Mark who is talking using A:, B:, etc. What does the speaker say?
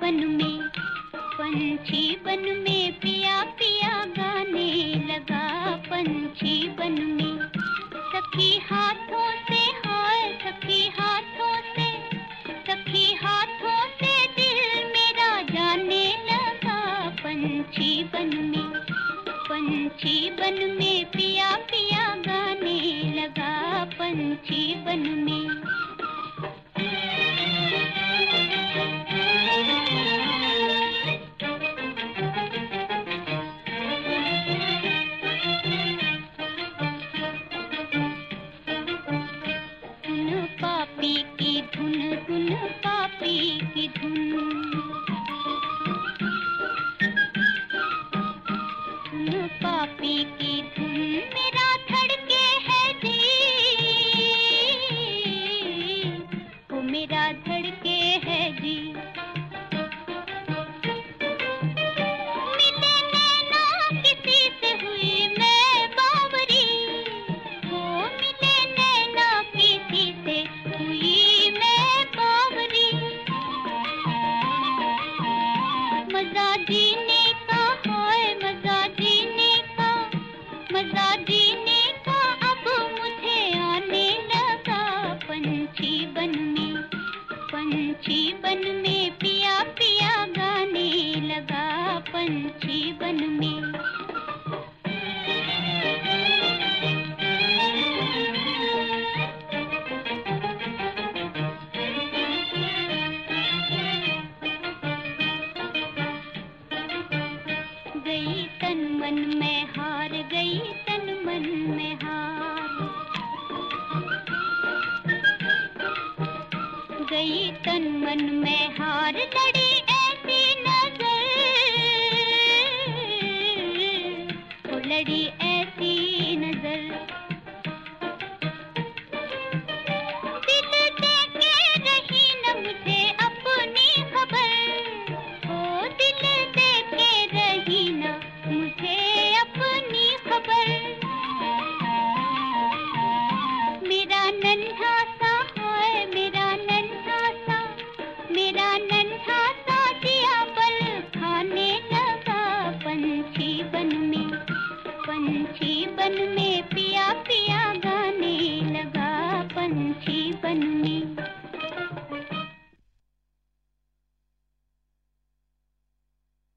A: बन में, पंछी बन में, पिया पिया गाने लगा पंछी बन में। सखी हाथों से हाय, सखी हाथों से, सखी हाथों से दिल मेरा जाने लगा पंछी बन में। पंछी बन में, पिया पिया गाने लगा पंछी बन में। अब मुझे आने लगा। पंछी बन में, पंछी बन में पिया पिया गाने लगा। पंछी बन में मन में हार गई तन मन में हार। गई तन मन में हार लड़ी पंछी बन में पिया पिया गाने लगा पंछी बन में